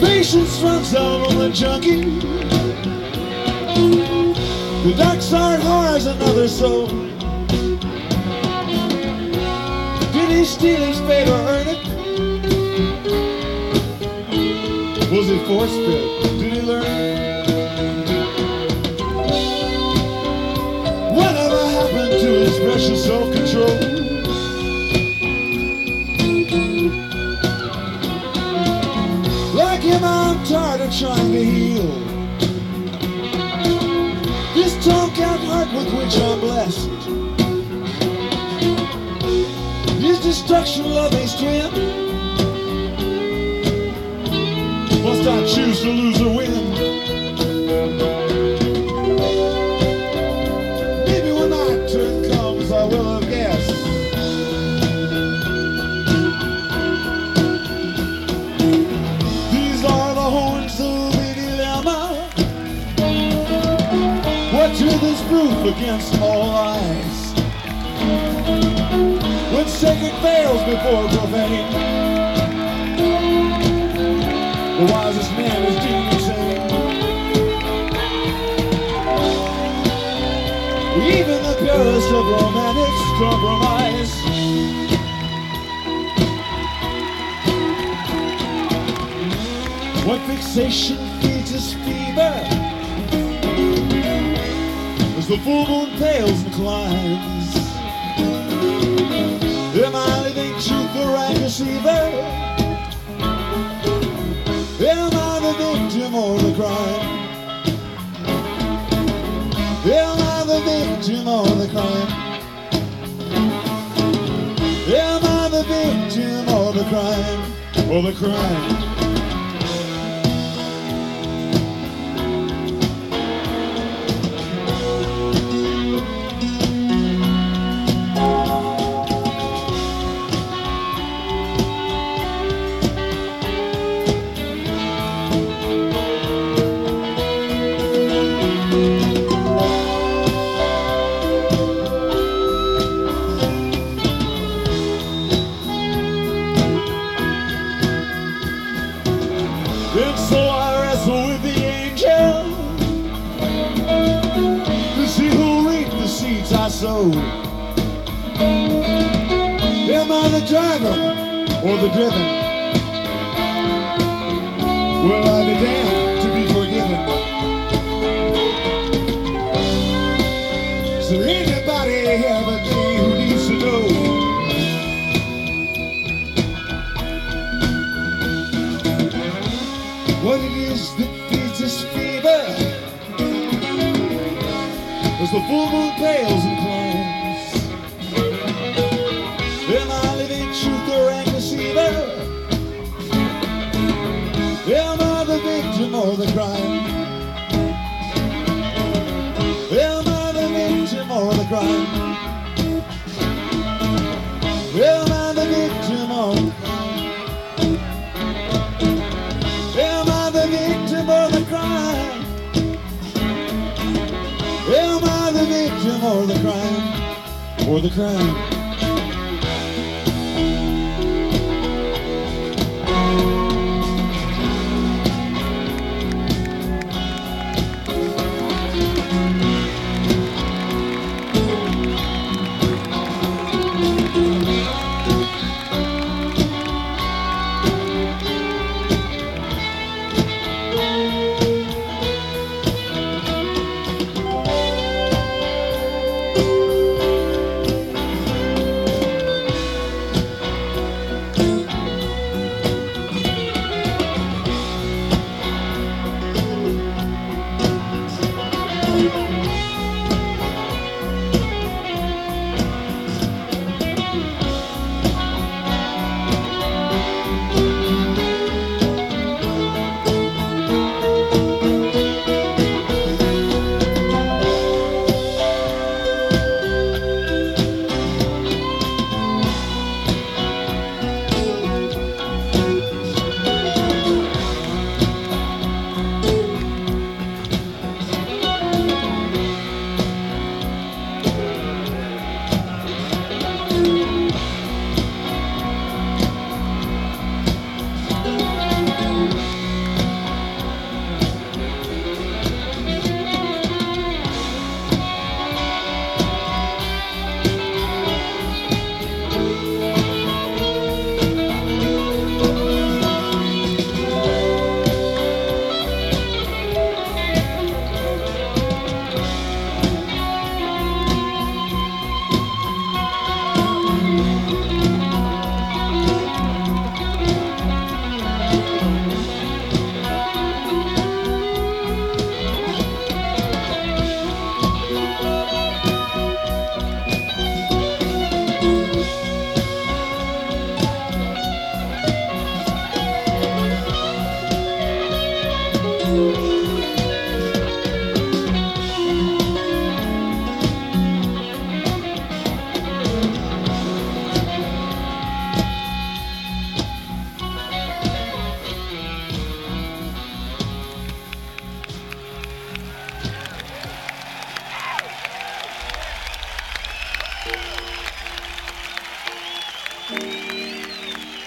Patience runs out on the junkie. The dark side hires another soul. Did he steal his fate or earn it? Was it force fed? Did he learn? Whatever happened to his precious self-control? Like him, I'm tired of trying to heal. This tongue-out heart with which I'm blessed. Destruction loving strength. Must I choose to lose or win? Maybe when my turn comes, I will have guessed. These are the horns of a dilemma. What truth is proof against all lies? When sacred fails before profane, the wisest man is deemed insane. Even the purest of romantics compromise. What fixation feeds his fever As the full moon pales and climbs Truth or I deceiver? Am I the victim or the crime? Am I the victim or the crime? Am I the victim or the crime? Or the crime? Sow. Am I the driver or the driven? Will I be damned to be forgiven? Is there anybody here but me who needs to know? what it is that feeds this fever as the full moon pales crime? Or the crime?